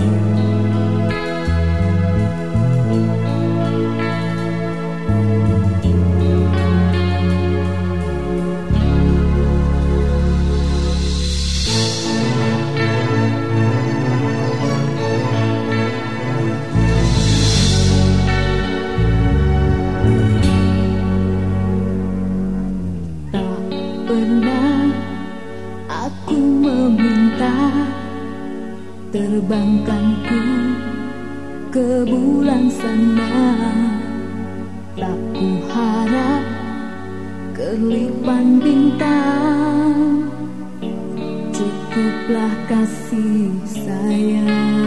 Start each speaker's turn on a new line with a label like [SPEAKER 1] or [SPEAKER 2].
[SPEAKER 1] you. Terbangkanku ke bulan sana. Tak ku harap kelipan bintang. Cukuplah kasih sayang